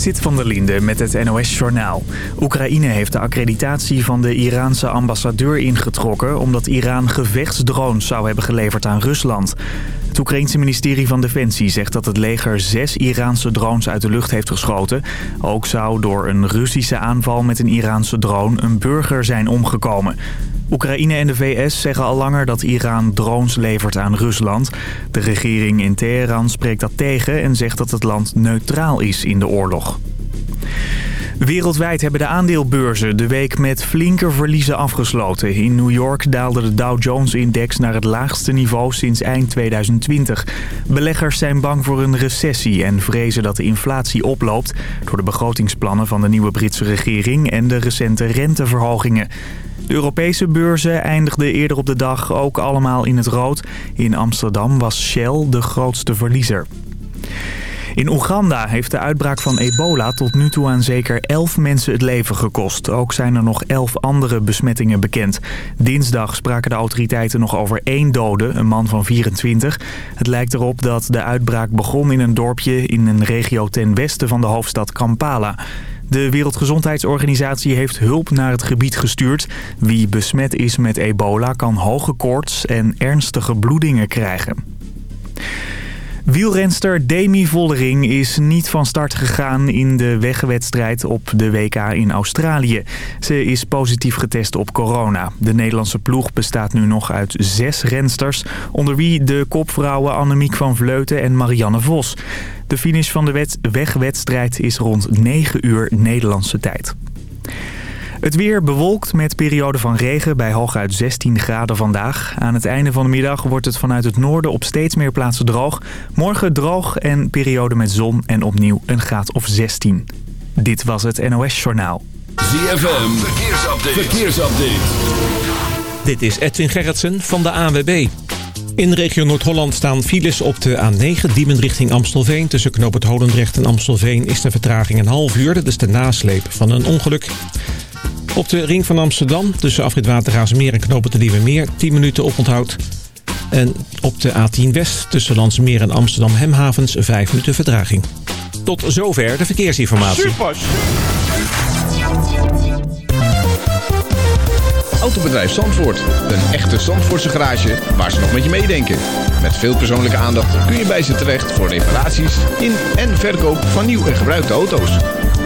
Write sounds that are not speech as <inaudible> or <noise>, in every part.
Sit van der Linde met het NOS-journaal. Oekraïne heeft de accreditatie van de Iraanse ambassadeur ingetrokken... omdat Iran gevechtsdrones zou hebben geleverd aan Rusland. Het Oekraïense ministerie van Defensie zegt dat het leger zes Iraanse drones uit de lucht heeft geschoten. Ook zou door een Russische aanval met een Iraanse drone een burger zijn omgekomen. Oekraïne en de VS zeggen al langer dat Iran drones levert aan Rusland. De regering in Teheran spreekt dat tegen en zegt dat het land neutraal is in de oorlog. Wereldwijd hebben de aandeelbeurzen de week met flinke verliezen afgesloten. In New York daalde de Dow Jones-index naar het laagste niveau sinds eind 2020. Beleggers zijn bang voor een recessie en vrezen dat de inflatie oploopt... door de begrotingsplannen van de nieuwe Britse regering en de recente renteverhogingen. De Europese beurzen eindigden eerder op de dag ook allemaal in het rood. In Amsterdam was Shell de grootste verliezer. In Oeganda heeft de uitbraak van ebola tot nu toe aan zeker 11 mensen het leven gekost. Ook zijn er nog 11 andere besmettingen bekend. Dinsdag spraken de autoriteiten nog over één dode, een man van 24. Het lijkt erop dat de uitbraak begon in een dorpje in een regio ten westen van de hoofdstad Kampala. De Wereldgezondheidsorganisatie heeft hulp naar het gebied gestuurd. Wie besmet is met ebola kan hoge koorts en ernstige bloedingen krijgen. Wielrenster Demi Vollering is niet van start gegaan in de wegwedstrijd op de WK in Australië. Ze is positief getest op corona. De Nederlandse ploeg bestaat nu nog uit zes rensters... onder wie de kopvrouwen Annemiek van Vleuten en Marianne Vos. De finish van de wegwedstrijd is rond 9 uur Nederlandse tijd. Het weer bewolkt met periode van regen bij hooguit 16 graden vandaag. Aan het einde van de middag wordt het vanuit het noorden op steeds meer plaatsen droog. Morgen droog en periode met zon en opnieuw een graad of 16. Dit was het NOS Journaal. ZFM, verkeersupdate. verkeersupdate. Dit is Edwin Gerritsen van de ANWB. In de regio Noord-Holland staan files op de A9, Diemen richting Amstelveen. Tussen Knoop het Holendrecht en Amstelveen is de vertraging een half uur. Dat is de nasleep van een ongeluk. Op de ring van Amsterdam tussen afrit Watergaasmeer en Knopen de Nieuwe Meer 10 minuten oponthoud. En op de A10 West tussen Landsmeer en Amsterdam Hemhavens 5 minuten vertraging. Tot zover de verkeersinformatie. Super! Autobedrijf Zandvoort. Een echte Zandvoortse garage waar ze nog met je meedenken. Met veel persoonlijke aandacht kun je bij ze terecht voor reparaties in en verkoop van nieuw en gebruikte auto's.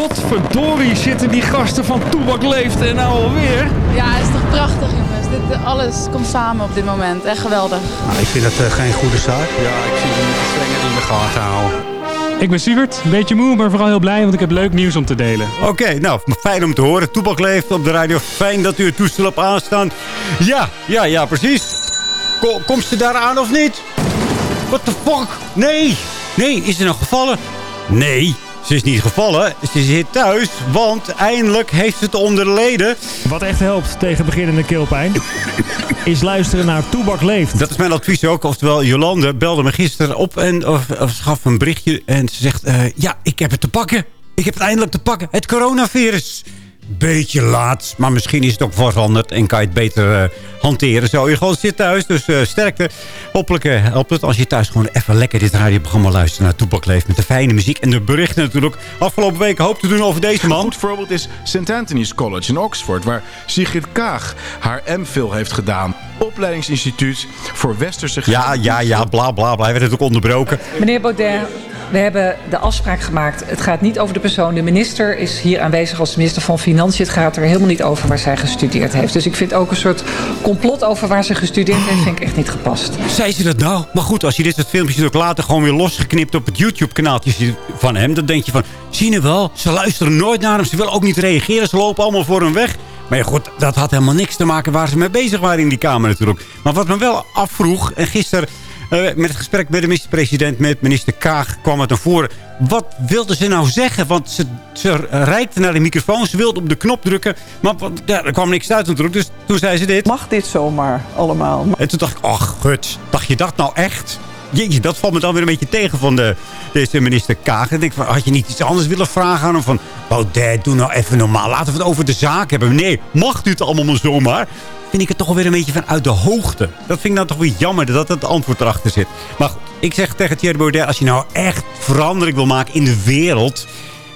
Potverdorie zitten die gasten van Toebak Leeft en nou alweer. Ja, het is toch prachtig jongens. Dit, alles komt samen op dit moment. Echt geweldig. Nou, ik vind het uh, geen goede zaak. Ja, ik zie hem niet strenger in de gaten houden. Ik ben Sievert, een beetje moe, maar vooral heel blij, want ik heb leuk nieuws om te delen. Oké, okay, nou, fijn om te horen. Toebak leeft op de radio. Fijn dat u het toestel op aanstaan. Ja, ja, ja, precies. Kom, komt ze daar aan of niet? What the fuck? Nee, nee, is er nog gevallen? Nee, ze is niet gevallen. Ze zit thuis, want eindelijk heeft ze het onder de leden. Wat echt helpt tegen beginnende keelpijn... <laughs> is luisteren naar Toebak Leeft. Dat is mijn advies ook. Oftewel, Jolande belde me gisteren op en of, of gaf een berichtje. En ze zegt, uh, ja, ik heb het te pakken. Ik heb het eindelijk te pakken. Het coronavirus beetje laat. Maar misschien is het ook veranderd en kan je het beter uh, hanteren. Zo, je gewoon zit thuis, dus uh, sterkte. Hopelijk uh, helpt het als je thuis gewoon even lekker dit radioprogramma luistert naar Toepak Leeft. Met de fijne muziek en de berichten natuurlijk. Afgelopen week hoop te doen over deze man. Een goed voorbeeld is St. Anthony's College in Oxford. Waar Sigrid Kaag haar MPhil heeft gedaan. Opleidingsinstituut voor westerse... Ja, ja, ja, bla, bla, bla. Hij werd het ook onderbroken. Meneer Baudet, we hebben de afspraak gemaakt. Het gaat niet over de persoon. De minister is hier aanwezig als minister van Financiën. Het gaat er helemaal niet over waar zij gestudeerd heeft. Dus ik vind ook een soort complot over waar ze gestudeerd heeft... vind ik echt niet gepast. Zei ze dat nou? Maar goed, als je dit soort filmpjes ook later gewoon weer losgeknipt... op het YouTube-kanaaltje van hem... dan denk je van, zie je wel, ze luisteren nooit naar hem. Ze willen ook niet reageren. Ze lopen allemaal voor hem weg. Maar ja, goed, dat had helemaal niks te maken waar ze mee bezig waren in die kamer natuurlijk. Maar wat me wel afvroeg, en gisteren met het gesprek met de minister-president, met minister Kaag, kwam het naar voren. Wat wilde ze nou zeggen? Want ze, ze reikte naar de microfoon, ze wilde op de knop drukken. Maar ja, er kwam niks uit natuurlijk. Dus toen zei ze dit. Mag dit zomaar allemaal? En toen dacht ik, ach gut, dacht je dat nou echt? Jeetje, dat valt me dan weer een beetje tegen van de, deze minister Kaag. En ik denk, van, had je niet iets anders willen vragen aan hem? Van, Baudet, doe nou even normaal. Laten we het over de zaak hebben. Nee, mag dit allemaal maar zomaar? Vind ik het toch wel weer een beetje van uit de hoogte. Dat vind ik nou toch weer jammer dat het antwoord erachter zit. Maar goed, ik zeg tegen Thierry Baudet... als je nou echt verandering wil maken in de wereld...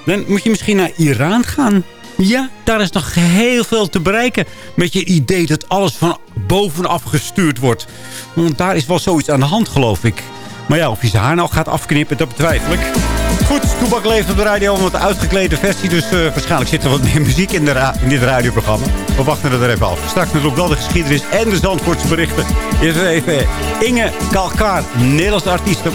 dan moet je misschien naar Iran gaan. Ja, daar is nog heel veel te bereiken. Met je idee dat alles van bovenaf gestuurd wordt. Want daar is wel zoiets aan de hand, geloof ik. Maar ja, of hij zijn haar nou gaat afknippen, dat betwijfel ik. Goed, Toebak leeft op de radio, een wat uitgeklede versie. Dus eh, waarschijnlijk zit er wat meer muziek in, de dit radioprogramma. We wachten het er even af. Straks natuurlijk wel de geschiedenis en de Zandvoortse berichten. Eerst even Inge Kalkaar, Nederlandse artiesten.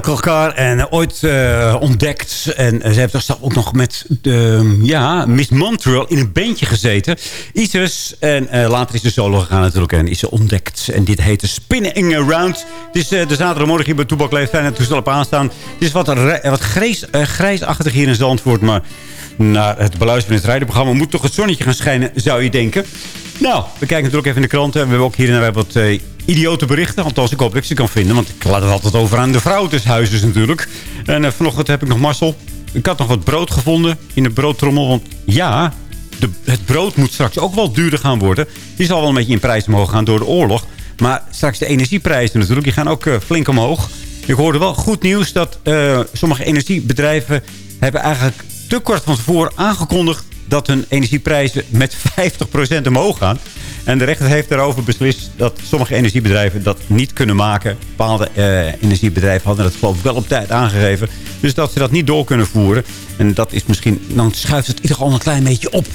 Elkaar en ooit eh, ontdekt. En ze heeft toch ook nog met de, ja, Miss Montreal in een bandje gezeten. Isis. En eh, later is ze solo gegaan natuurlijk. En is ze ontdekt. En dit heet Spinning Around. Het is eh, de zaterdagmorgen hier bij Toebak Leeft. En het toestel op aanstaan. Het is wat, wat grijs, eh, grijsachtig hier in Zandvoort. Maar naar het beluisteren van het rijdenprogramma moet toch het zonnetje gaan schijnen, zou je denken. Nou, we kijken natuurlijk even in de kranten. We hebben ook hier en daar wat eh, idiote berichten. Althans, ik hoop dat ik ze kan vinden. Want ik laat het altijd over aan de vrouw des huizes natuurlijk. En eh, vanochtend heb ik nog mazzel. Ik had nog wat brood gevonden in de broodtrommel. Want ja, de, het brood moet straks ook wel duurder gaan worden. Die zal wel een beetje in prijs omhoog gaan door de oorlog. Maar straks de energieprijzen natuurlijk, die gaan ook eh, flink omhoog. Ik hoorde wel goed nieuws dat eh, sommige energiebedrijven... hebben eigenlijk te kort van tevoren aangekondigd... dat hun energieprijzen met 50% omhoog gaan. En de rechter heeft daarover beslist dat sommige energiebedrijven dat niet kunnen maken. Bepaalde eh, energiebedrijven hadden dat geloof ik wel op tijd aangegeven. Dus dat ze dat niet door kunnen voeren. En dat is misschien, dan schuift het ieder al een klein beetje op.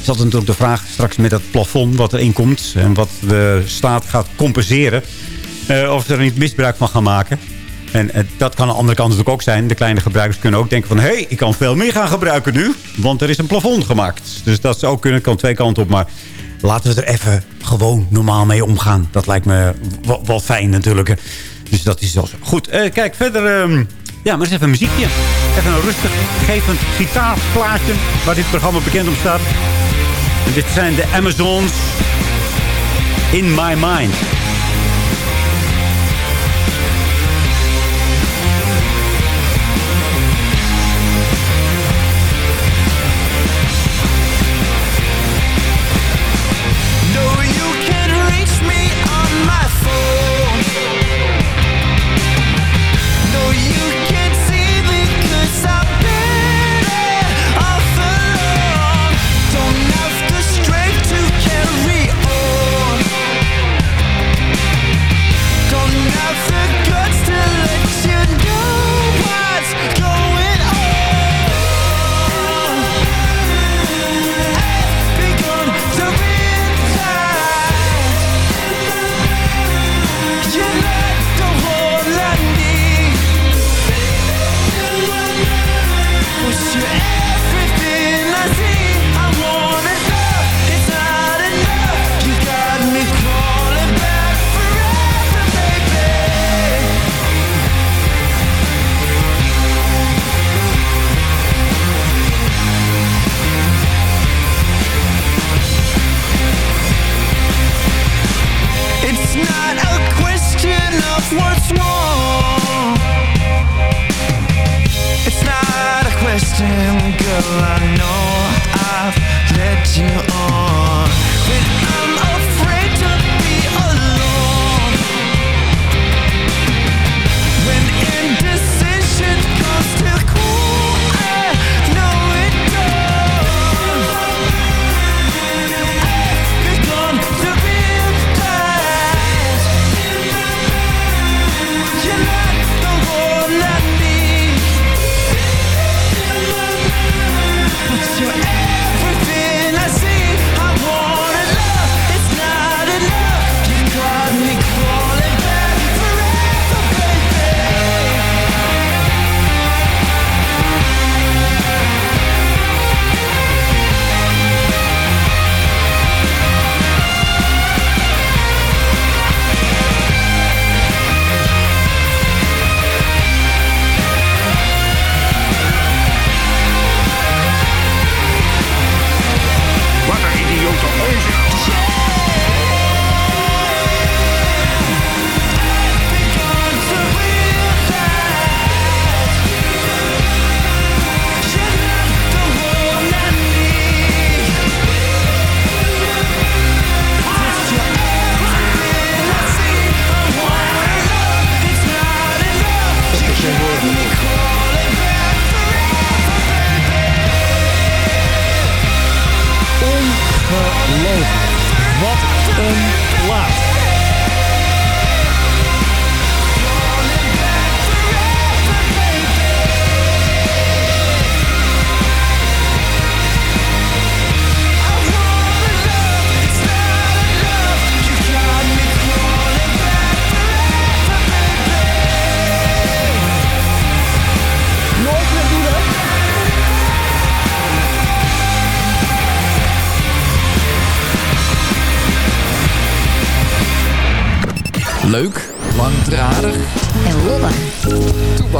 Is dat natuurlijk de vraag straks met dat plafond wat erin komt. En wat de staat gaat compenseren. Eh, of ze er niet misbruik van gaan maken. En eh, dat kan aan de andere kant natuurlijk ook zijn. De kleine gebruikers kunnen ook denken van... hé, hey, ik kan veel meer gaan gebruiken nu, want er is een plafond gemaakt. Dus dat ze ook kunnen, kan twee kanten op. Maar laten we er even gewoon normaal mee omgaan. Dat lijkt me wel, fijn natuurlijk. Dus dat is wel zo. Goed, eh, kijk, verder... Ehm, ja, maar eens even een muziekje. Even een rustig, gevend gitaarplaatje... waar dit programma bekend om staat. Dit zijn de Amazons... In My Mind.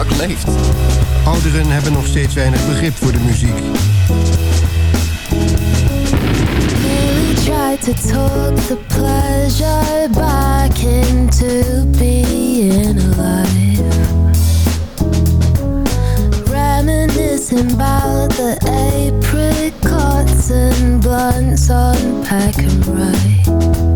Leeft. Ouderen hebben nog steeds weinig begrip voor de muziek. Try to talk the pleasure back into being alive Reminiscing about the apricots and blunts on pack and ride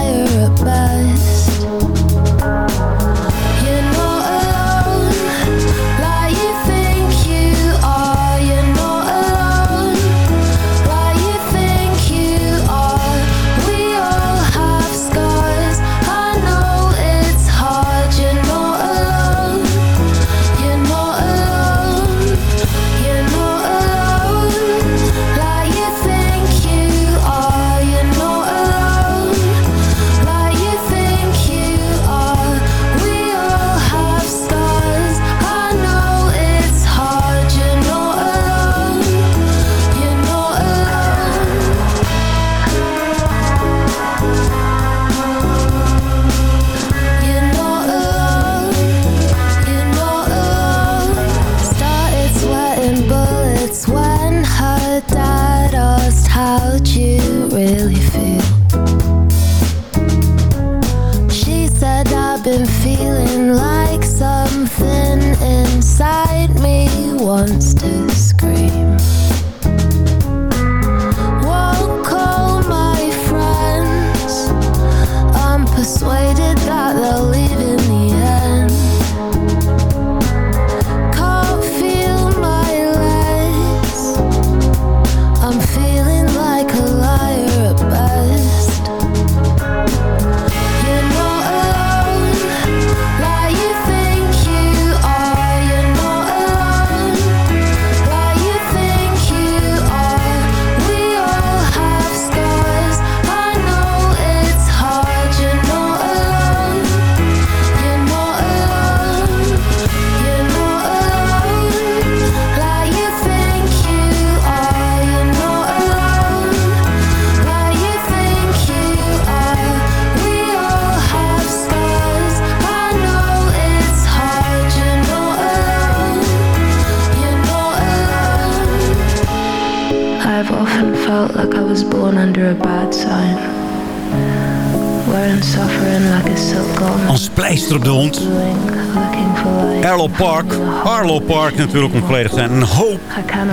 Looking for light. Arlo Park. Arlo Park natuurlijk om volledig zijn. Een hoop.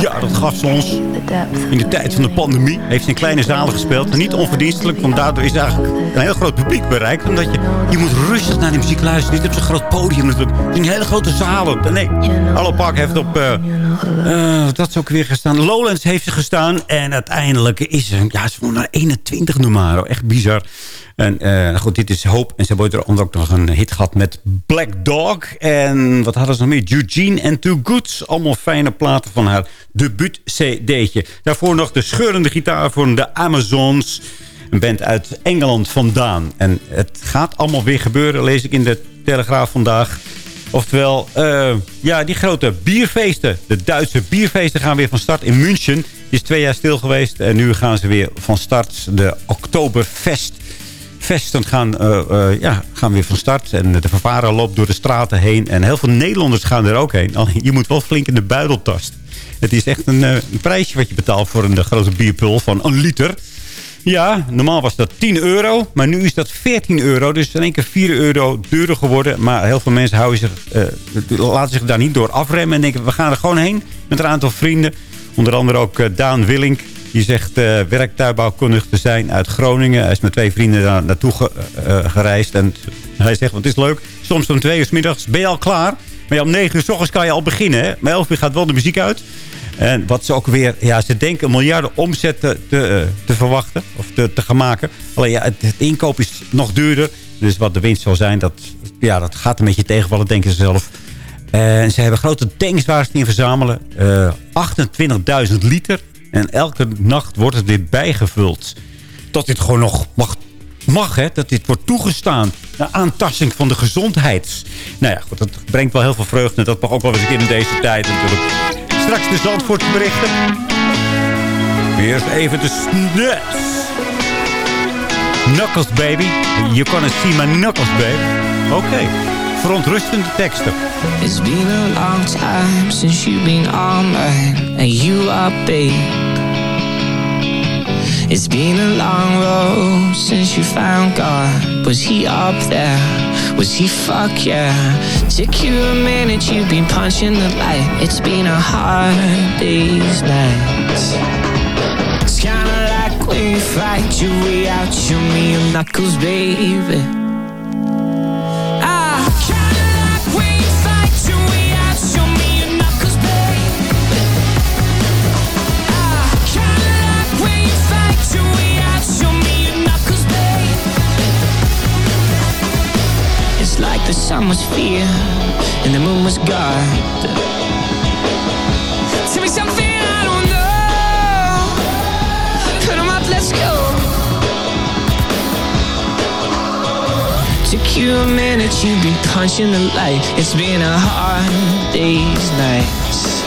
Ja, dat gaf ze ons. In de tijd van de pandemie heeft ze in kleine zalen gespeeld. Niet onverdienstelijk, want daardoor is eigenlijk een heel groot publiek bereikt. Omdat je, je moet rustig naar die muziek luisteren. Niet op zo'n groot podium natuurlijk. Het zijn hele grote zalen. Nee, Arlo Park heeft op... eh, wat had ze ook weer gestaan? Lowlands heeft ze gestaan. En uiteindelijk is ze... Ja, ze naar 21 nummer. Echt bizar. En eh, goed, dit is Hoop. En ze hebben er onder ook nog een hit gehad met Black Dog. En wat hadden ze nog meer? Eugene and Too Goods. Allemaal fijne platen van haar debuut-cd'tje. Daarvoor nog de scheurende gitaar van de Amazons. Een band uit Engeland vandaan. En het gaat allemaal weer gebeuren, lees ik in de Telegraaf vandaag. Oftewel, eh, ja, die grote bierfeesten. De Duitse bierfeesten gaan weer van start in München. Die is twee jaar stil geweest. En nu gaan ze weer van start. De Oktoberfest festen gaan, eh, ja, gaan weer van start. En de vervaren loopt door de straten heen. En heel veel Nederlanders gaan er ook heen. Je moet wel flink in de buidel tasten. Het is echt een, eh, een prijsje wat je betaalt voor een grote bierpul van een liter. Ja, normaal was dat 10 euro. Maar nu is dat 14 euro. Dus in één keer 4 euro duurder geworden. Maar heel veel mensen houden zich, laten zich daar niet door afremmen. En denken, we gaan er gewoon heen. Met een aantal vrienden. Onder andere ook eh, Daan Willink. Die zegt uh, werktuigbouwkundig te zijn uit Groningen. Hij is met twee vrienden daar naartoe eh, gereisd. En hij zegt, want het is leuk. Soms om twee uur 's middags ben je al klaar. Maar om negen uur s ochtends kan je al beginnen. Maar elf uur gaat wel de muziek uit. En wat ze ook weer... Ja, ze denken een miljarden omzet te, te, eh, te verwachten. Of te, te gaan maken. Alleen ja, het, inkoop is nog duurder. Dus wat de winst zal zijn, dat, ja, dat gaat een beetje tegenvallen, denken ze zelf. En ze hebben grote tanks waar ze het in verzamelen. Eh 28.000 liter. En elke nacht wordt weer bijgevuld. Dat dit gewoon nog mag, mag hè? Dat dit wordt toegestaan. De aantasting van de gezondheid. Nou ja, goed, dat brengt wel heel veel vreugde. Dat mag ook wel eens een keer in deze tijd natuurlijk. Straks de Zandvoortse berichten. Eerst even de snuts. Knuckles, baby. You gonna see my knuckles, baby. Oké. Verontrustende teksten. It's been a long time since you've been on mine, and you are babe. It's been a long road since you found God. Was he up there? Was he fuck yeah? Took you a minute, you've been punching the light. It's been a hard day's night. You fight your way out, show me your knuckles, baby. Fear and the moon was God. Tell me something Took you a minute, you've been punching the light. It's been a hard day's night.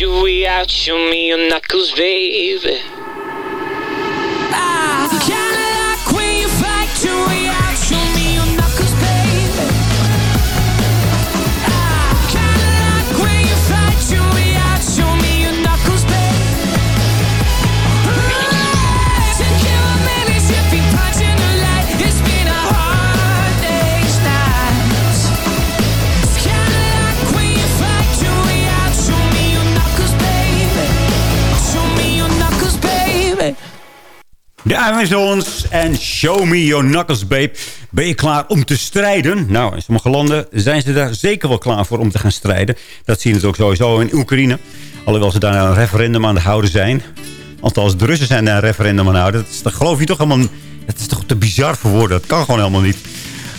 Your way out. Show me your knuckles, baby. De Amazons en Show Me Your Knuckles, babe. Ben je klaar om te strijden? Nou, in sommige landen zijn ze daar zeker wel klaar voor om te gaan strijden. Dat zien we ook sowieso in Oekraïne. Alhoewel ze daar een referendum aan het houden zijn. Althans, de Russen zijn daar een referendum aan houden. Dat, is, geloof je toch helemaal... Dat is toch te bizar voor woorden. Dat kan gewoon helemaal niet.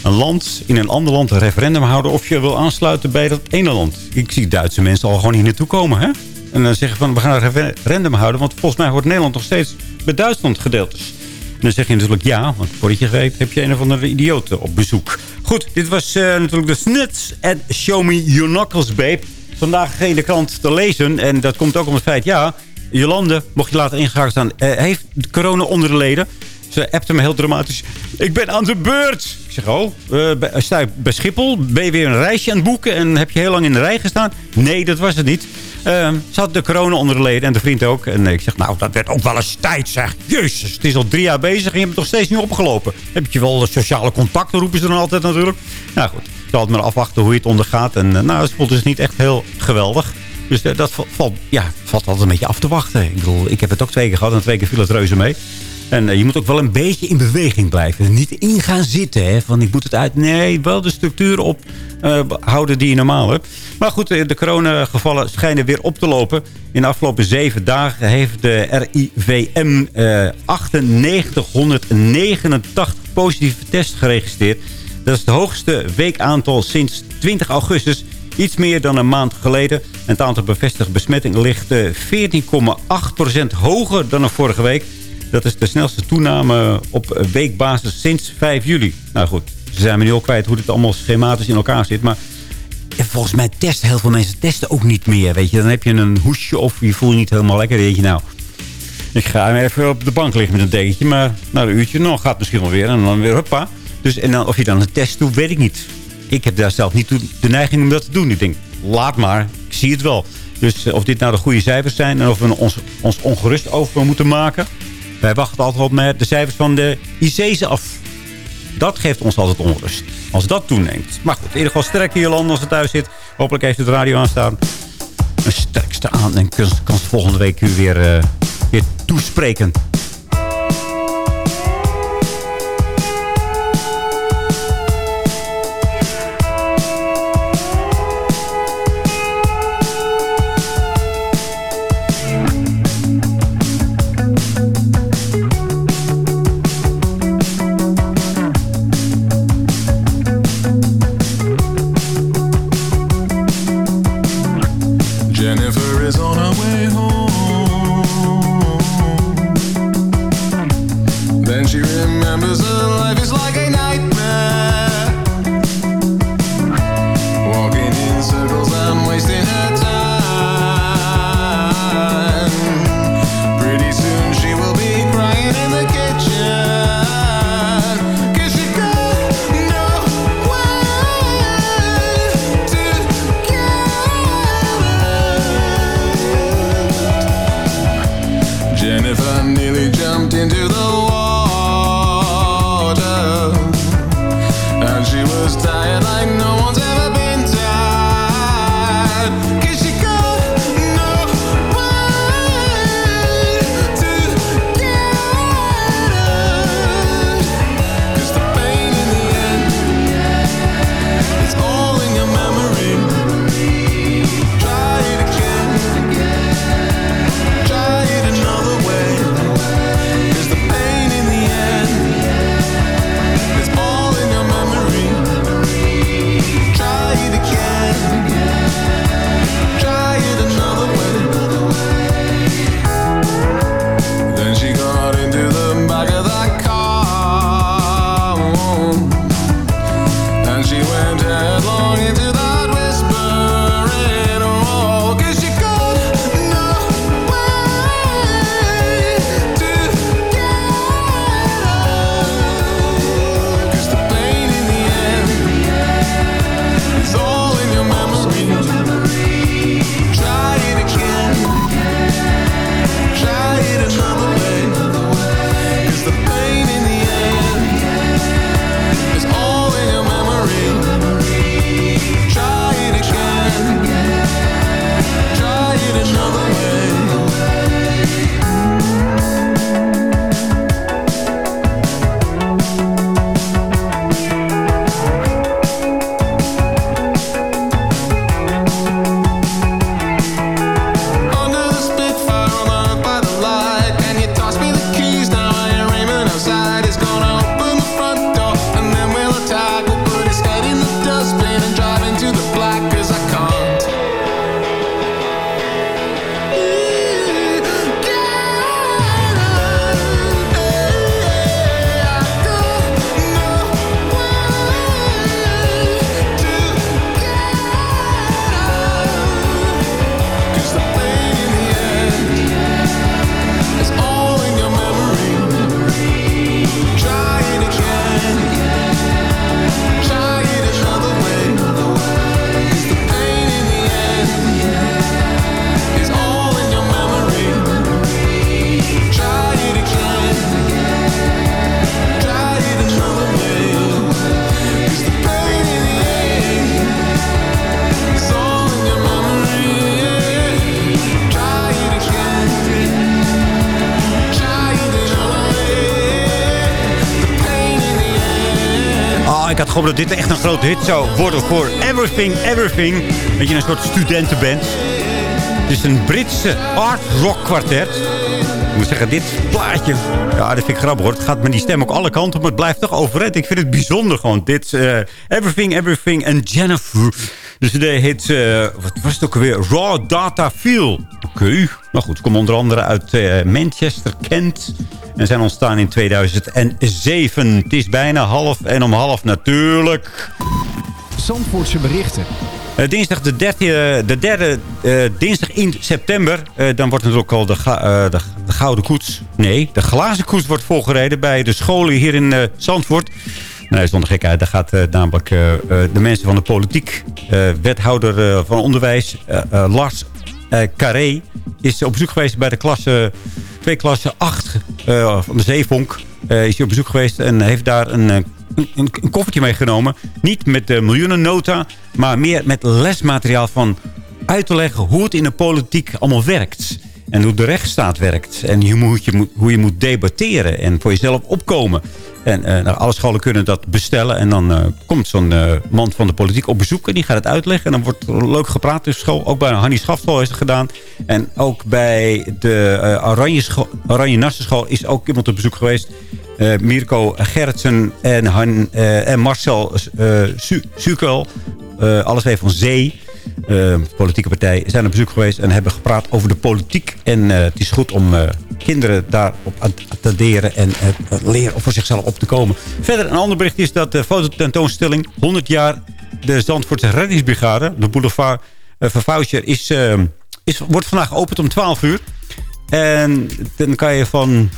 Een land in een ander land een referendum houden... of je wil aansluiten bij dat ene land. Ik zie Duitse mensen al gewoon hier naartoe komen, hè? En dan zeggen van, we gaan een referendum houden... want volgens mij wordt Nederland nog steeds met Duitsland gedeeld. Dus en dan zeg je natuurlijk ja, want voordat je weet heb je een of andere idioot op bezoek. Goed, dit was eh, natuurlijk de Snuts en Show Me Your Knuckles, babe. Vandaag geen de krant te lezen en dat komt ook om het feit, ja... Jolande, mocht je later ingehaakt staan, eh, heeft corona onder de leden. Ze appte me heel dramatisch. Ik ben aan de beurt. Ik zeg, oh, eh, bij- sta je bij Schiphol? Ben je weer een reisje aan het boeken? En heb je heel lang in de rij gestaan? Nee, dat was het niet. Eh, ze had de corona onder de leden en de vriend ook. En ik zeg, nou, dat werd ook wel eens tijd, zeg. Jezus, het is al drie jaar bezig en je hebt het nog steeds niet opgelopen. Heb je wel sociale contacten, roepen ze dan altijd natuurlijk. Nou goed, ik zal het maar afwachten hoe je het ondergaat. En eh, nou, het voelt dus niet echt heel geweldig. Dus eh, dat valt, ja, valt altijd een beetje af te wachten. Ik bedoel, ik heb het ook twee keer gehad en twee keer viel het reuze mee. En eh, je moet ook wel een beetje in beweging blijven. Niet in gaan zitten, hè, van ik moet het uit. Nee, wel de structuur op eh, houden die je normaal hebt. Maar goed, eh, de coronagevallen schijnen weer op te lopen. In de afgelopen zeven dagen heeft de RIVM eh 9889 positieve tests geregistreerd. Dat is het hoogste weekaantal sinds 20 augustus. Iets meer dan een maand geleden. En het aantal bevestigde besmettingen ligt eh, 14,8% hoger dan vorige week. Dat is de snelste toename op weekbasis sinds 5 juli. Nou goed, ze zijn me nu al kwijt hoe dit allemaal schematisch in elkaar zit. Maar volgens mij testen heel veel mensen testen ook niet meer. Weet je, dan heb je een hoesje of je voelt je niet helemaal lekker. Denk je, nou, ik ga even op de bank liggen met een dekentje. Maar na een uurtje, nou, gaat misschien wel weer. En dan weer, hoppa. Dus, en dan, of je dan een test doet, weet ik niet. Ik heb daar zelf niet de neiging om dat te doen. Ik denk, laat maar. Ik zie het wel. Dus eh, of dit nou de goede cijfers zijn... en of we ons, ons ongerust over moeten maken... Wij wachten altijd op de cijfers van de IC's af. Dat geeft ons altijd onrust. Als dat toeneemt. Maar goed, in ieder geval sterke Jolande als ze thuis zit. Hopelijk heeft het radio aanstaan. Een sterkste aan. En kan, volgende week u weer, eh, weer toespreken. Dit echt een grote hit zou worden voor Everything, Everything. Weet je, een soort studentenband. Het is een Britse art rock kwartet. Ik moet zeggen, dit plaatje... Ja, dat vind ik grappig hoor. Het gaat met die stem ook alle kanten maar het blijft toch overeind. Ik vind het bijzonder gewoon. Dit eh, Everything, Everything en Jennifer. Dus de heet... eh, wat was het ook alweer? Raw Data Feel. Oké. Nou goed, ze komen onder andere uit eh, Manchester, Kent. En zijn ontstaan in 2007. Het is bijna half en om half natuurlijk. Zandvoortse berichten. Eh, dinsdag de, 13, eh, de derde dinsdag in september. dan wordt natuurlijk al de, de, de gouden koets. Nee, de glazen koets wordt voorgereden bij de scholen hier in eh, Zandvoort. Nee, zonder gekheid. Daar gaat eh, namelijk eh, eh, de mensen van de politiek. wethouder van onderwijs. Lars Carré is op bezoek geweest bij de klasse, twee klassen 8 eh, van de Zeevonk. Is hij op bezoek geweest en heeft daar een, een, een, koffertje meegenomen. Niet met de miljoenennota, maar meer met lesmateriaal van uit te leggen hoe het in de politiek allemaal werkt. En hoe de rechtsstaat werkt. En hoe, je, hoe je moet debatteren en voor jezelf opkomen. En eh, nou, alle scholen kunnen dat bestellen. En dan eh, komt zo'n eh, man van de politiek op bezoek. En die gaat het uitleggen. En dan wordt er leuk gepraat in de school. Ook bij Hannie Schafschool is het gedaan. En ook bij de Oranje, Scho- Oranje Nassenschool is ook iemand op bezoek geweest. Mirko Gerritsen en, Han, en Marcel Su Sukel. alles twee van Zee. Eh, politieke partij, zijn op bezoek geweest en hebben gepraat over de politiek. En eh, het is goed om eh, kinderen daarop te attenderen en leren voor zichzelf op te komen. Verder een ander bericht is dat de fototentoonstelling 100 jaar de Zandvoortse reddingsbrigade, de boulevard uh, is, is, wordt vandaag geopend om 12 uur. En dan kan je van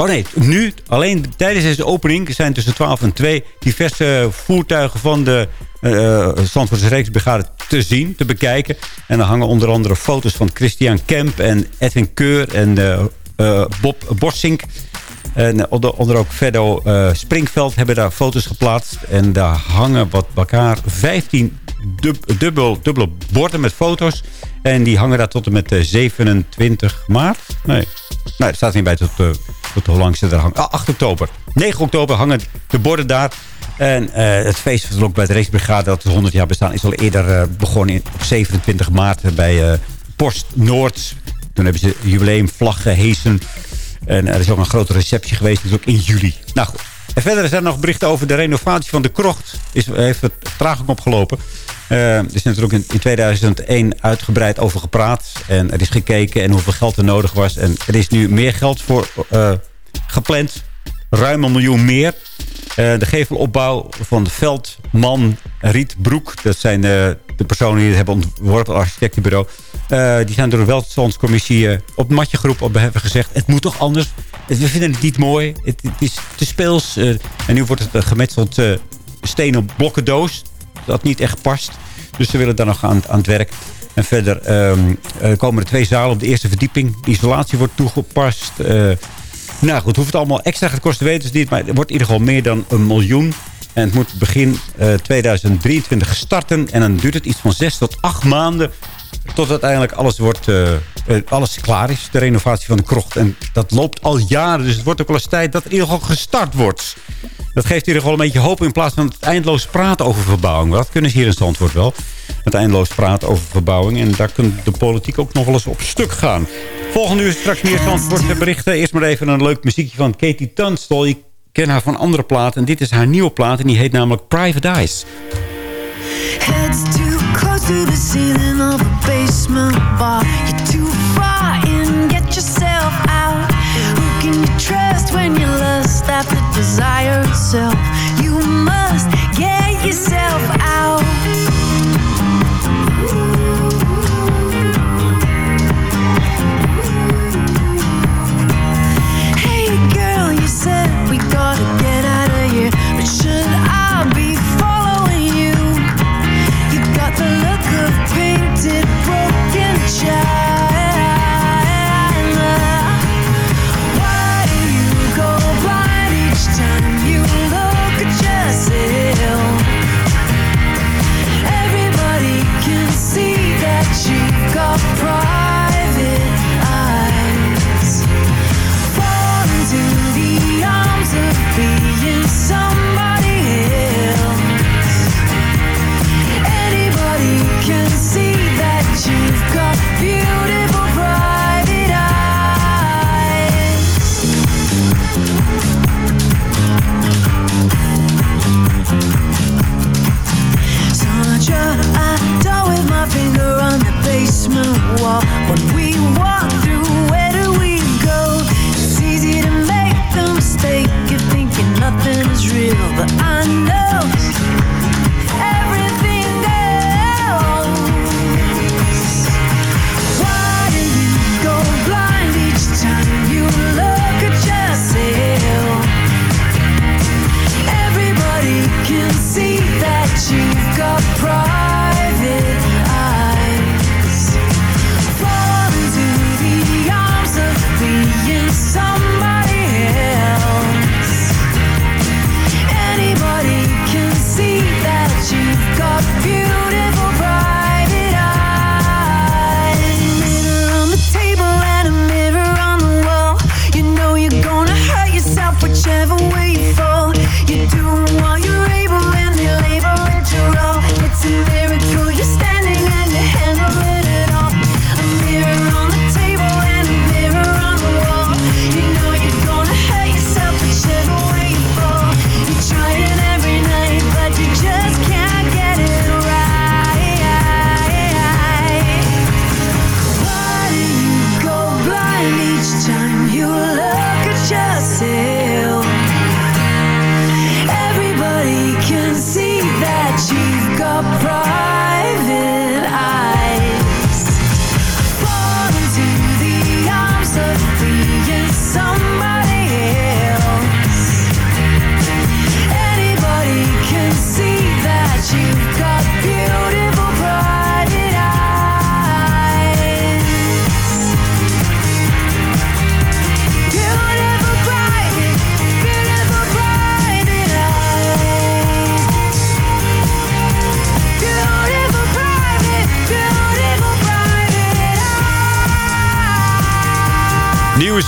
Oh nee, nu, alleen tijdens deze opening zijn tussen 12 en 2 diverse voertuigen van de uh, Zandvoortse Rijksbrigade te zien, te bekijken. En dan hangen onder andere foto's van Christian Kemp en Edwin Keur en uh, Bob Borsink. En onder, onder ook Feddo uh, Springveld hebben daar foto's geplaatst. En daar hangen wat elkaar 15 dub, dubbel, dubbele borden met foto's. En die hangen daar tot en met 27 maart. Nee, nee er staat niet bij tot, tot hoe lang ze er hangen. Ah, 8 oktober. 9 oktober hangen de borden daar. En uh, het feest ook bij de racebrigade dat 100 jaar bestaan... is al eerder uh, begonnen in, op 27 maart bij uh, Post Noord. Toen hebben ze jubileumvlag gehesen. En er is ook een grote receptie geweest, dus ook in juli. Nou goed. En verder zijn er nog berichten over de renovatie van de krocht. Is, heeft het traging opgelopen. Uh, er is natuurlijk in, in 2001 uitgebreid over gepraat. En er is gekeken en hoeveel geld er nodig was. En er is nu meer geld voor uh, gepland. Ruim een miljoen meer. Uh, de gevelopbouw van de Veldman Riet Broek. Dat zijn de personen die het hebben ontworpen, het architectenbureau. Uh, die zijn door de welstandscommissie op het matje geroepen. Op hebben gezegd, het moet toch anders. We vinden het niet mooi. Het, is te speels. En nu wordt het gemetseld stenen blokkendoos. Dat niet echt past. Dus ze willen daar nog aan, aan het werk. En verder um, komen er twee zalen op de eerste verdieping. Isolatie wordt toegepast. Nou goed, hoeft het allemaal extra gaat kosten, weten ze niet. Maar het wordt in ieder geval meer dan een miljoen. En het moet begin uh, 2023 starten. En dan duurt het iets van zes tot acht maanden. Tot uiteindelijk alles, wordt, uh, uh, alles klaar is. De renovatie van de krocht. En dat loopt al jaren. Dus het wordt ook wel eens tijd dat er in ieder geval gestart wordt. Dat geeft in ieder geval een beetje hoop. In plaats van het eindeloos praten over verbouwing. Dat kunnen ze hier in Zandvoort wel. Het eindeloos praten over verbouwing. En daar kan de politiek ook nog wel eens op stuk gaan. Volgende uur straks meer Zandvoortse berichten. Eerst maar even een leuk muziekje van Katie Tunstall. Ik ken haar van andere platen. En dit is haar nieuwe plaat. En die heet namelijk Private Eyes. Heads the ceiling of a basement too far in, get yourself out. Who can you trust when you lust after desire itself? You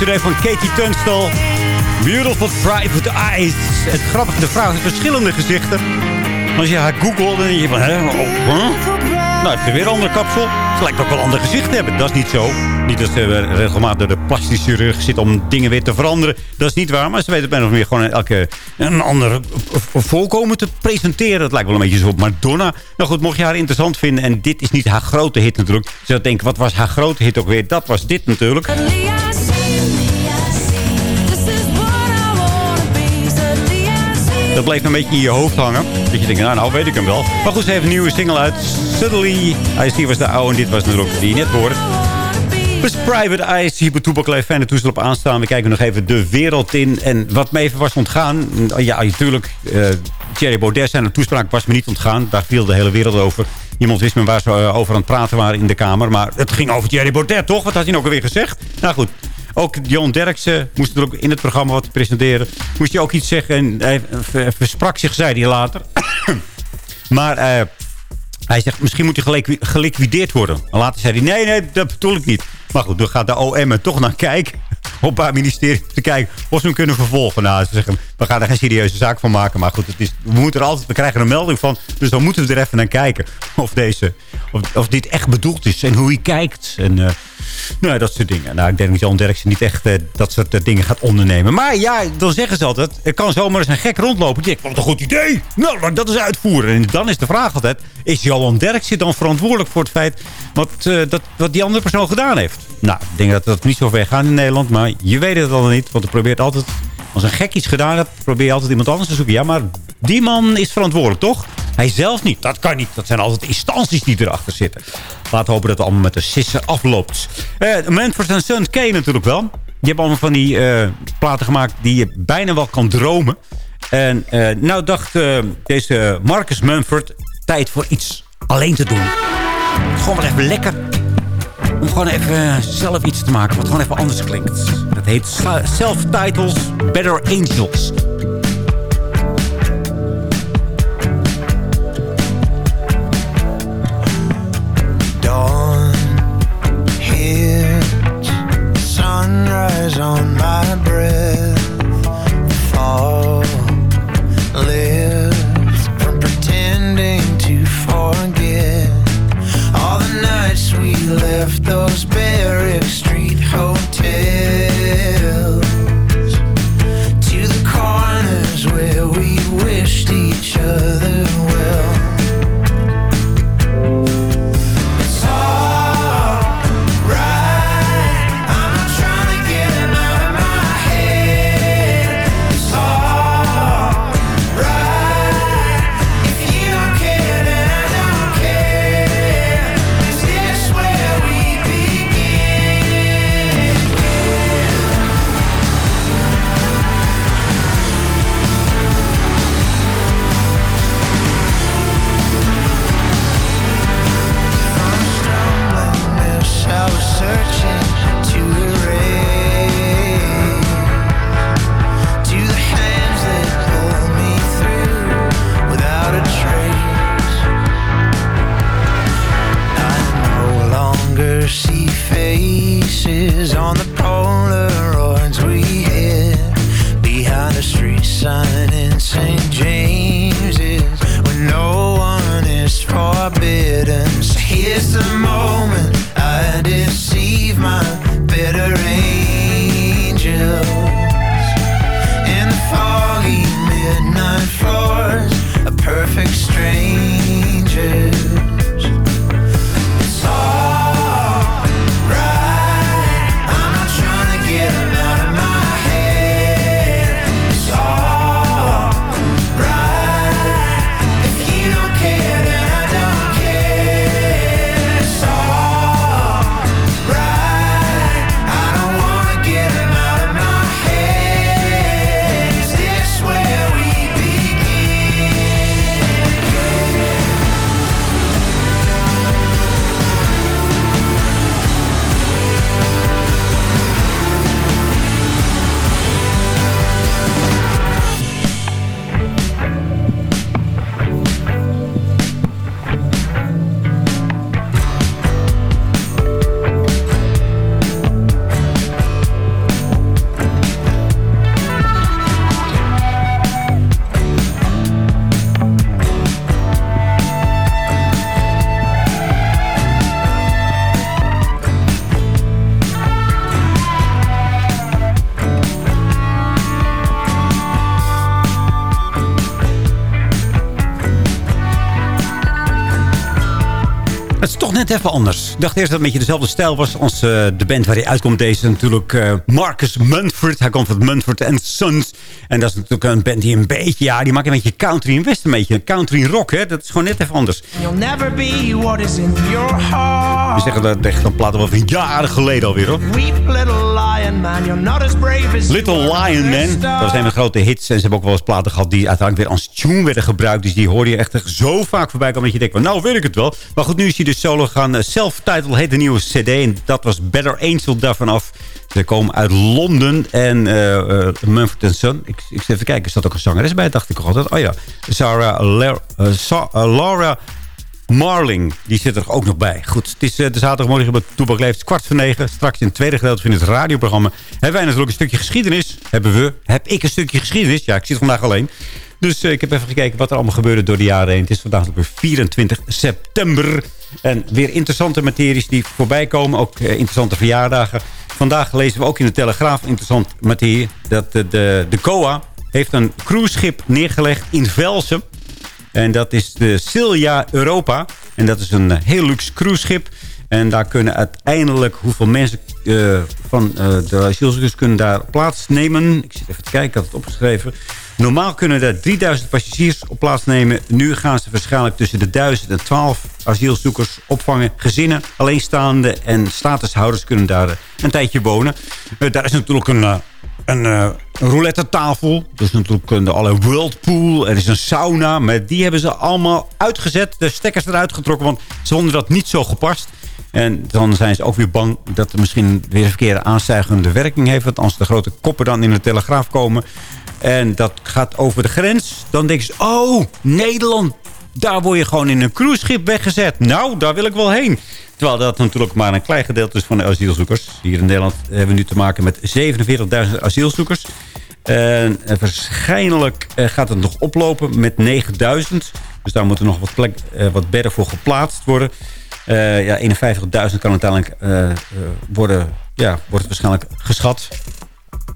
cd van Katie Tunstall. Beautiful Private Eyes. Het grappige, de vrouw heeft verschillende gezichten. Als je haar googelt, denk je van... Hè, oh? Nou, heeft ze weer een andere kapsel. Ze lijkt ook wel een ander gezicht te hebben. Dat is niet zo. Niet dat ze regelmatig door de plastische chirurg zit om dingen weer te veranderen. Dat is niet waar. Maar ze weet het bijna nog meer gewoon elke een ander voorkomen te presenteren. Het lijkt wel een beetje zo op Madonna. Nou goed, mocht je haar interessant vinden. En dit is niet haar grote hit natuurlijk. Zou denken, wat was haar grote hit ook weer? Dat was dit natuurlijk. Dat bleef een beetje in je hoofd hangen. Dat je denkt, nou, nou weet ik hem wel. Maar goed, ze heeft een nieuwe single uit. Suddenly. Hij was de oude en dit was natuurlijk die net hoorde. Dus Private Eyes, hier bij Toepak Leef. Fijne toestel op aanstaan. We kijken nog even de wereld in. En wat me even was ontgaan. Ja, natuurlijk. Uh, Thierry Baudet zijn toespraak was me niet ontgaan. Daar viel de hele wereld over. Niemand wist me waar ze uh, over aan het praten waren in de Kamer. Maar het ging over Thierry Baudet, toch? Wat had hij nou alweer gezegd? Nou goed, ook Jon Derksen moest er ook in het programma wat presenteren. Moest hij ook iets zeggen. En hij versprak zich, zei hij later. <coughs> maar uh, hij zegt, misschien moet hij geliquideerd worden. En later zei hij, nee, nee, dat bedoel ik niet. Maar goed, dan gaat de OM er toch naar kijken. <laughs> Op haar ministerie te kijken of ze hem kunnen vervolgen. Nou, ze zeggen, we gaan er geen serieuze zaak van maken. Maar goed, het is, we, moeten er altijd, we krijgen een melding van. Dus dan moeten we er even naar kijken. Of, deze, of, of dit echt bedoeld is. En hoe hij kijkt. En uh, nou, dat soort dingen. Nou, ik denk dat Jan Derksen niet echt uh, dat soort uh, dingen gaat ondernemen. Maar ja, dan zeggen ze altijd... Er kan zomaar eens een gek rondlopen. Die denkt, wat een goed idee. Nou, dat is uitvoeren. En dan is de vraag altijd... Is Johan Derksen dan verantwoordelijk voor het feit... Wat, dat, wat die andere persoon gedaan heeft? Nou, ik denk dat dat niet zo ver gaat in Nederland. Maar je weet het al niet. Want er probeert altijd... Als een gek iets gedaan hebt, probeer je altijd iemand anders te zoeken. Ja, maar die man is verantwoordelijk, toch? Hij zelf niet. Dat kan niet. Dat zijn altijd instanties die erachter zitten. Laten we hopen dat het allemaal met de sissen afloopt. Uh, Manfred Sons ken natuurlijk wel. Je hebt allemaal van die uh, platen gemaakt die je bijna wel kan dromen. En uh, nou dacht deze Marcus Manford... tijd voor iets alleen te doen. Gewoon maar even lekker om gewoon even zelf iets te maken wat gewoon even anders klinkt. Dat heet Self-Titles Better Angels. Net even anders. Ik dacht eerst dat het een beetje dezelfde stijl was als eh, de band waar hij uitkomt. Deze natuurlijk eh, Marcus Munford. Hij komt van Munford Sons. En dat is natuurlijk een band die een beetje... Ja, die maakt een beetje country in West. Een beetje country rock, hè. Dat is gewoon net even anders. You'll never be what is in your heart. We zeggen dat echt een plaat wel van jaren geleden alweer, hoor. Weep, little lion man, you're not as brave as Little Lion Man. Dat was een van de grote hits. En ze hebben ook wel eens platen gehad die uiteindelijk weer als tune werden gebruikt. Dus die hoorde je echt zo vaak voorbij komen dat je denkt, van, nou weet ik het wel. Maar goed, nu is hij dus solo gaan. Self-titled heet de nieuwe cd. En dat was Better Angel daarvan af. Ze komen uit Londen. En uh, Mumford Son. Ik, ik zit even kijken, is dat ook een zangeres bij? Dacht ik altijd. Oh ja, Sarah eh, Laura Marling, die zit er ook nog bij. Goed, het is eh, de zaterdagmorgen bij Toebak Leeft, kwart voor negen. Straks in het tweede gedeelte van het radioprogramma... hebben wij natuurlijk een stukje geschiedenis. Hebben we, heb ik een stukje geschiedenis? Ja, ik zit vandaag alleen. Dus eh, ik heb even gekeken wat er allemaal gebeurde door de jaren heen. Het is vandaag weer 24 september. En weer interessante materies die voorbij komen. Ook eh, interessante verjaardagen. Vandaag lezen we ook in de Telegraaf interessant materie... dat de, de, de COA heeft een cruiseschip neergelegd in Velsen. En dat is de Silja Europa. En dat is een eh, heel luxe cruiseschip. En daar kunnen uiteindelijk hoeveel mensen eh, van eh, de asielzoekers kunnen daar plaatsnemen. Ik zit even te kijken, ik had het opgeschreven. Normaal kunnen er 3000 passagiers op plaatsnemen. Nu gaan ze waarschijnlijk tussen de 1000 en 12 asielzoekers opvangen. Gezinnen, alleenstaande en statushouders kunnen daar een tijdje wonen. Daar is natuurlijk een... eh, een roulette tafel. Dus natuurlijk een alle whirlpool. Er is een sauna. Maar die hebben ze allemaal uitgezet. De stekkers eruit getrokken. Want ze vonden dat niet zo gepast. En dan zijn ze ook weer bang dat er misschien weer een verkeerde aanzuigende werking heeft. Want als de grote koppen dan in de telegraaf komen. En dat gaat over de grens. Dan denken ze, oh, Nederland. Daar word je gewoon in een cruiseschip weggezet. Nou, daar wil ik wel heen. Terwijl dat natuurlijk maar een klein gedeelte is van de asielzoekers. Hier in Nederland hebben we nu te maken met 47.000 asielzoekers. En eh, waarschijnlijk eh, gaat het nog oplopen met 9.000. Dus daar moeten nog wat, plek, eh, wat bedden voor geplaatst worden. Ja, 51.000 kan uiteindelijk eh, worden, ja, wordt waarschijnlijk geschat.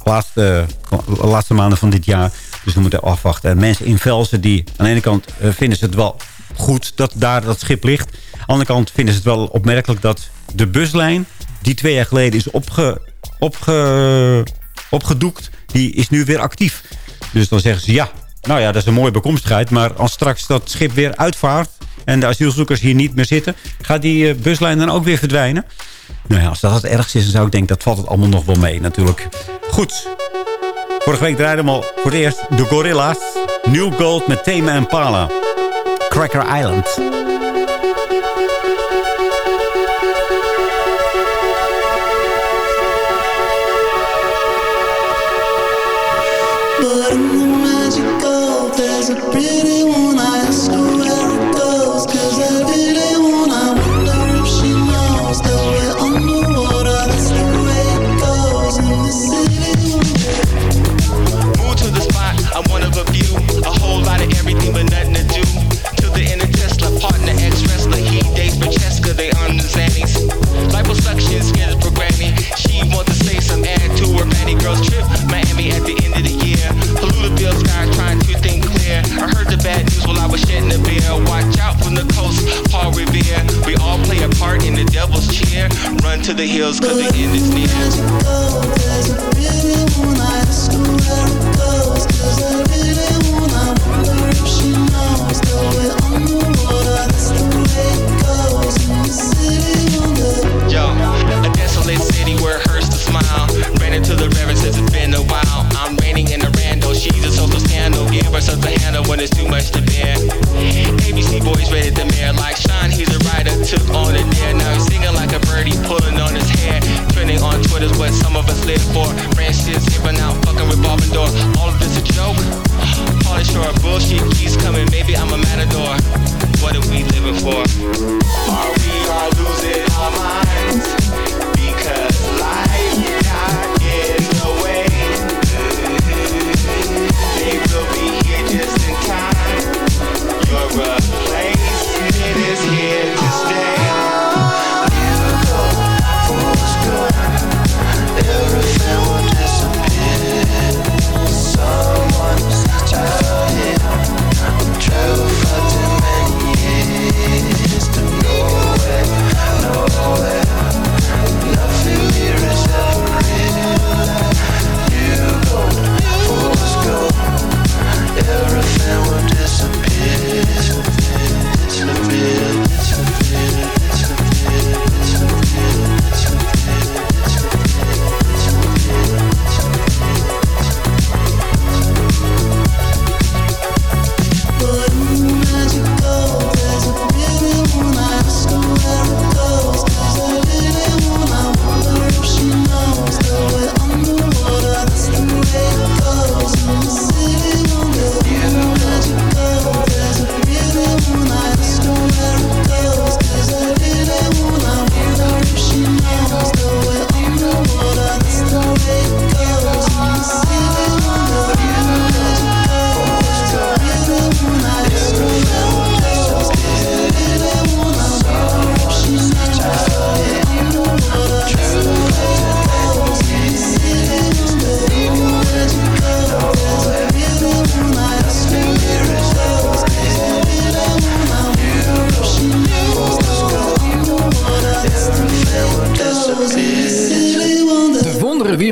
Laatste, laatste maanden van dit jaar. Dus we moeten afwachten. En mensen in Velsen die aan de ene kant vinden ze het wel goed dat daar dat schip ligt. Aan de andere kant vinden ze het wel opmerkelijk dat de buslijn... die twee jaar geleden is opge, opge, opgedoekt, die is nu weer actief. Dus dan zeggen ze ja, nou ja, dat is een mooie bekomstigheid. Maar als straks dat schip weer uitvaart en de asielzoekers hier niet meer zitten... gaat die eh, buslijn dan ook weer verdwijnen? Nou ja, als dat het ergste is, dan zou ik denken... dat valt het allemaal nog wel mee natuurlijk. Goed. Vorige week draaiden we al voor het eerst de Gorilla's. New Gold met Thema Impala. Cracker Island. Feels, cause the end is near. Yo, a desolate city where it hurts to smile. Ran into the it's been a while. I'm reigning in the rando. She's a social scandal. A handle when it's too much to bear. ABC boys rated the mayor like Sean. He's a writer, took on a dare. Now he's singing like a birdie, pulling what is what some of us live for. Branches, giving out, fucking revolving door.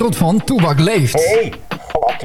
Wereld van Toebak leeft. Hey. What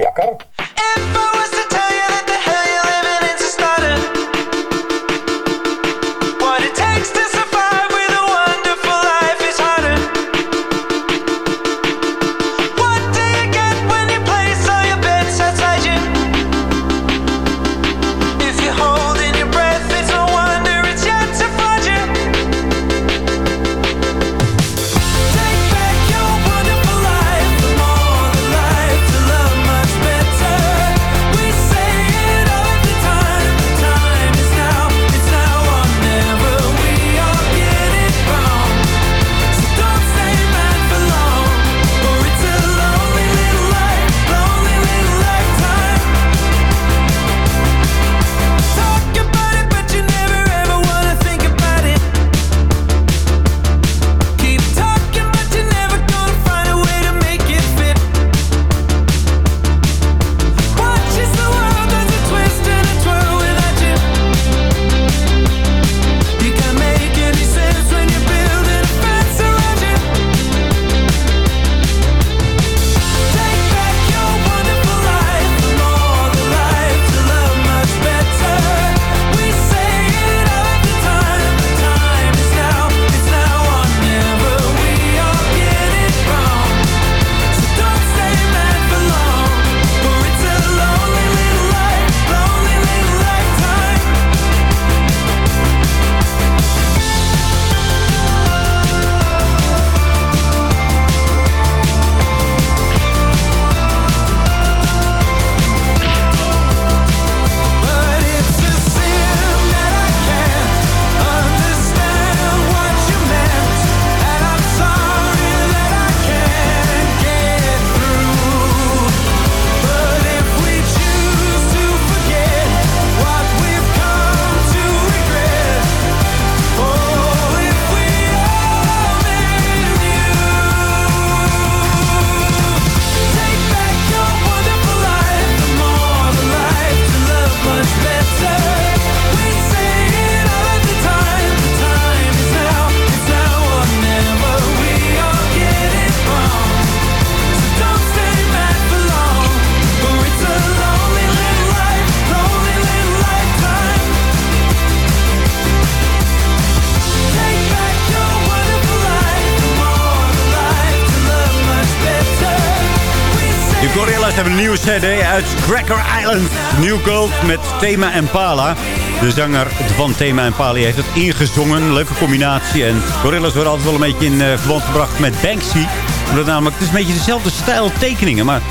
nieuwe cd uit Cracker Island. New Gold met Thema Impala. De zanger van Thema Impala heeft het ingezongen. Leuke combinatie. En Gorillaz worden altijd wel een beetje in eh, verband gebracht met Banksy. Omdat namelijk, het is een beetje dezelfde stijl tekeningen. Maar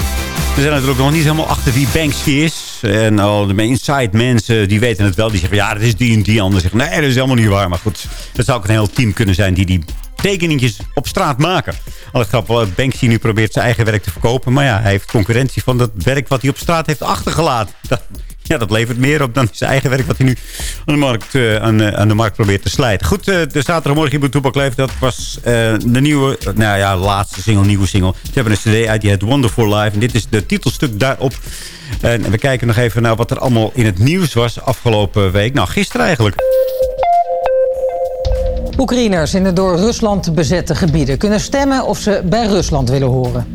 we zijn natuurlijk nog niet helemaal achter wie Banksy is. En al de inside mensen, die weten het wel. Die zeggen, ja, dat is die en die. Anderen zeggen, nee, dat is helemaal niet waar. Maar goed, het zou ook een heel team kunnen zijn die die tekeningjes op straat maken. Al het grappig, wel, Banksy nu probeert zijn eigen werk te verkopen. Maar ja, hij heeft concurrentie van dat werk wat hij op straat heeft achtergelaten. Dat, ja, dat levert meer op dan zijn eigen werk wat hij nu aan de markt, eh, eh, aan de markt probeert te slijten. Goed, eh, de zaterdagmorgen in Toepak Leef, dat was de nieuwe, nou ja, laatste single, nieuwe single. Ze hebben een cd uit, die heet Wonderful Life. En dit is de titelstuk daarop. En we kijken nog even naar wat er allemaal in het nieuws was afgelopen week. Nou, gisteren eigenlijk. Oekraïners in de door Rusland bezette gebieden kunnen stemmen of ze bij Rusland willen horen.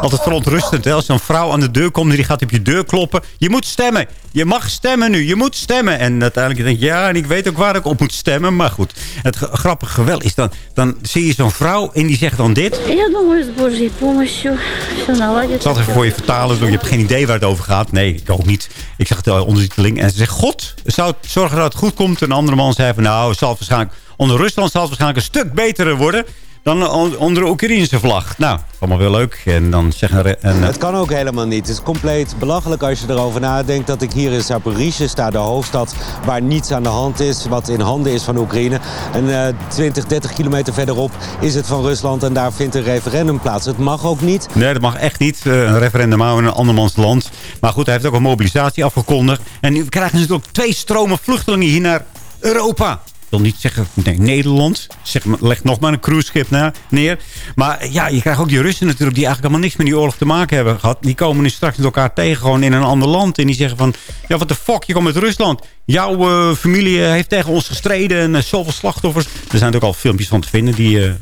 Altijd verontrustend, hè? Als een vrouw aan de deur komt en die gaat op je deur kloppen. Je moet stemmen. Je mag stemmen nu. Je moet stemmen. En uiteindelijk denk je, ja, en ik weet ook waar ik op moet stemmen. Maar goed, het grappige geweld is dan... dan zie je zo'n vrouw en die zegt dan dit. Ik zal het even voor je vertalen. Je hebt geen idee waar het over gaat. Nee, ik ook niet. Ik zag de ondertiteling. En ze zegt, God zou zorgen dat het goed komt. Een andere man zei van, nou, zal waarschijnlijk... Onder Rusland zal het waarschijnlijk een stuk beter worden dan on- onder de Oekraïnse vlag. Nou, allemaal wel leuk. En dan zeggen... re- En, eh, Het kan ook helemaal niet. Het is compleet belachelijk als je erover nadenkt dat ik hier in Zaporizhzhia sta, de hoofdstad waar niets aan de hand is, wat in handen is van Oekraïne. En eh 20, 30 kilometer verderop is het van Rusland en daar vindt een referendum plaats. Het mag ook niet. Nee, dat mag echt niet. Eh, een referendum houden in een andermans land. Maar goed, hij heeft ook een mobilisatie afgekondigd. En nu krijgen ze natuurlijk twee stromen vluchtelingen hier naar Europa. Wil niet zeggen nee, Nederland. Zeg, leg nog maar een cruiseschip neer. Maar ja, je krijgt ook die Russen natuurlijk... die eigenlijk helemaal niks met die oorlog te maken hebben gehad. Die komen nu straks met elkaar tegen gewoon in een ander land. En die zeggen van... Ja, wat de fuck, je komt uit Rusland. Jouw eh, familie heeft tegen ons gestreden. En eh, zoveel slachtoffers. Er zijn natuurlijk al filmpjes van te vinden... die eh,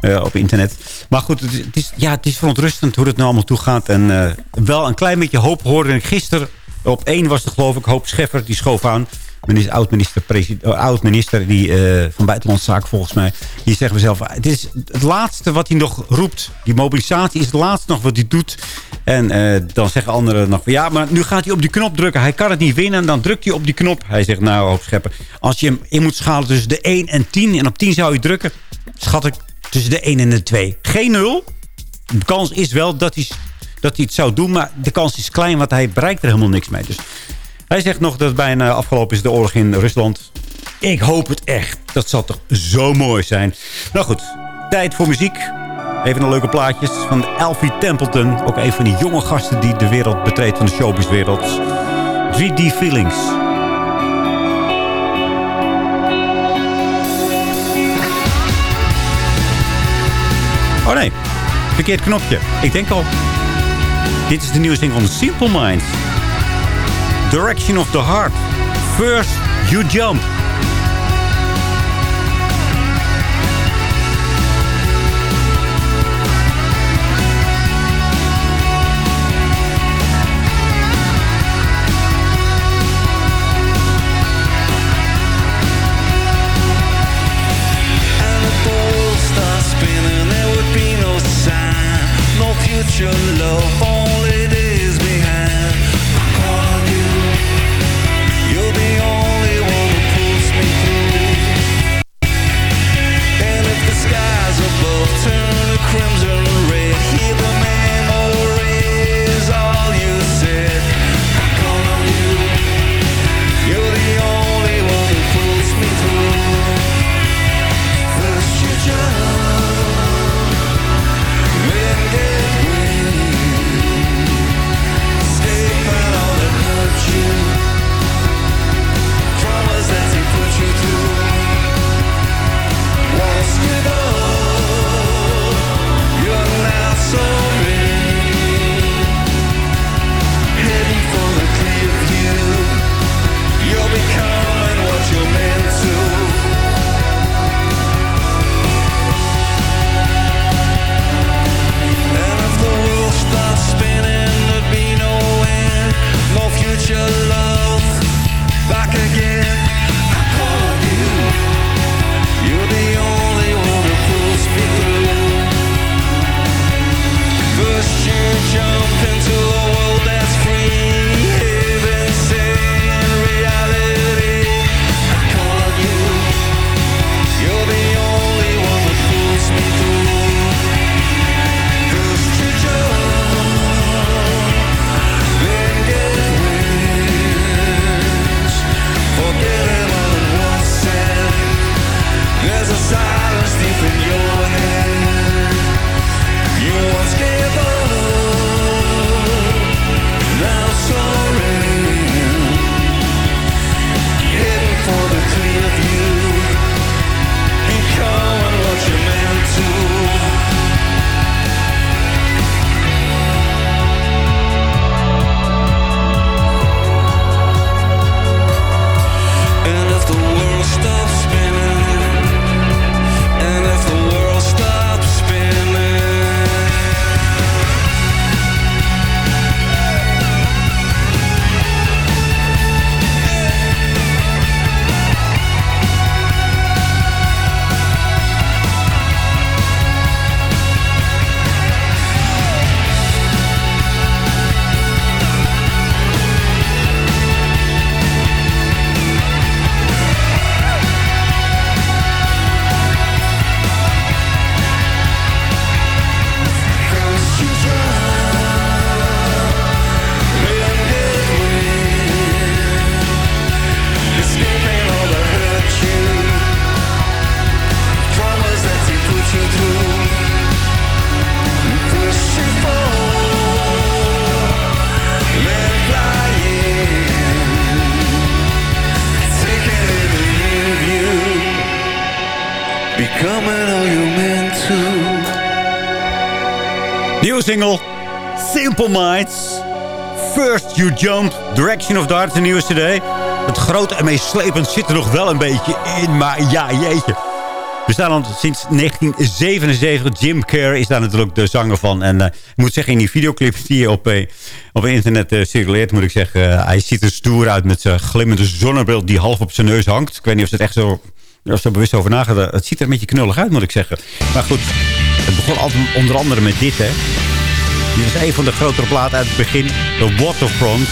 eh, op internet. Maar goed, het is, ja, het is verontrustend hoe het nou allemaal toe gaat. En eh, wel een klein beetje hoop hoorde ik gisteren. Op één was het geloof ik Hoop Scheffer, die schoof aan. Minister, oud-minister, president- eh, oud-minister die, eh, van Buitenlandse Zaken volgens mij. Die zegt mezelf, het is het laatste wat hij nog roept. Die mobilisatie is het laatste nog wat hij doet. En eh, dan zeggen anderen nog ja, maar nu gaat hij op die knop drukken. Hij kan het niet winnen en dan drukt hij op die knop. Hij zegt, nou Hoop Scheffer, als je hem in moet schalen tussen de 1 en 10... en op 10 zou je drukken, schat ik tussen de 1 en de 2. Geen 0. De kans is wel dat hij, dat hij het zou doen, maar de kans is klein, want hij bereikt er helemaal niks mee. Dus hij zegt nog dat bijna afgelopen is de oorlog in Rusland. Ik hoop het echt. Dat zal toch zo mooi zijn. Nou goed, tijd voor muziek. Even een leuke plaatjes van Elfie Templeton. Ook een van die jonge gasten die de wereld betreedt van de showbizwereld. 3D Feelings. Oh nee, verkeerd knopje. Ik denk al. Dit is de nieuwe zin van Simple Minds. Direction of the Heart. First you jump. Simple. First You Jump. Direction of the Heart, de nieuwe cd. Het grote en meeslepend zit er nog wel een beetje in. Maar ja, jeetje. We staan al sinds 1977. Jim Kerr is daar natuurlijk de zanger van. En eh, ik moet zeggen, in die videoclip die op, eh, op internet eh, circuleert... moet ik zeggen, hij ziet er stoer uit met zijn glimmende zonnebril... die half op zijn neus hangt. Ik weet niet of ze het echt zo... Bewust over nagedacht. Het ziet er een beetje knullig uit, moet ik zeggen. Maar goed, het begon altijd onder andere met dit, hè. Dit is een van de grotere platen uit het begin. De Waterfront.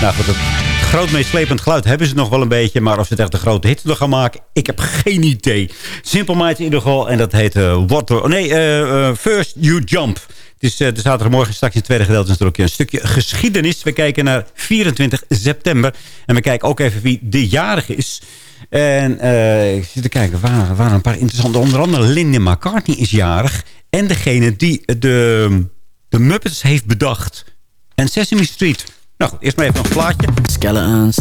Nou goed, het groot meeslepend geluid hebben ze nog wel een beetje. Maar of ze het echt de grote hit nog gaan maken, ik heb geen idee. Simple Minds in ieder geval. En dat heet eh, Water... Nee, eh, eh, First You Jump. Het is uh, de zaterdagmorgen straks in het tweede gedeelte natuurlijk een stukje geschiedenis. We kijken naar 24 september. En we kijken ook even wie de jarige is. En eh, ik zit te kijken, waar een paar interessante. Onder andere Linda McCartney is jarig. En degene die de, de Muppets heeft bedacht. En Sesame Street. Nou goed, eerst maar even een plaatje. Skeletons.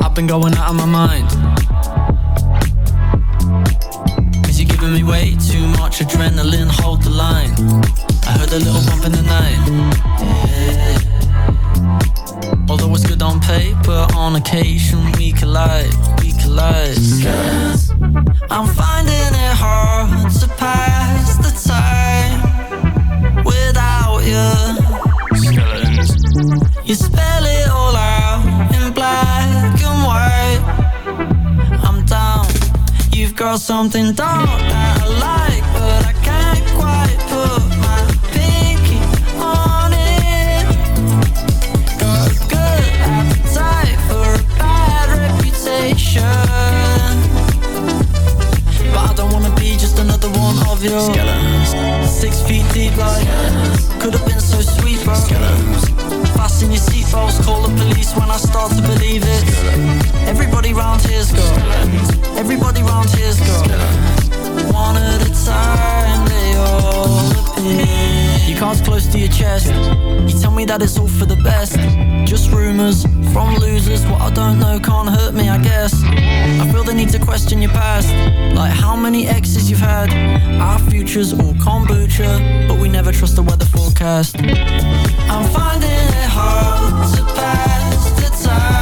I've been going out my mind. Cause you're giving me way too much adrenaline, hold the line. You've something dark that I like, but I can't quite put my pinky on it. Got a good appetite for a bad reputation. But I don't wanna be just another one of your skeletons. Six feet deep, like could have been so sweet, bro. Skeletons. Fasten your seatbelts, call the police when I start to believe it. Everybody round here's got. Everybody round here's got. One at a time, they all appear. Your cards close to your chest. You tell me that it's all for the best. Just rumors from losers. What I don't know can't hurt me, I guess. I feel the need to question your past. Like how many exes you've had. Our future's all kombucha, but we never trust the weather forecast. I'm finding it hard to pass the time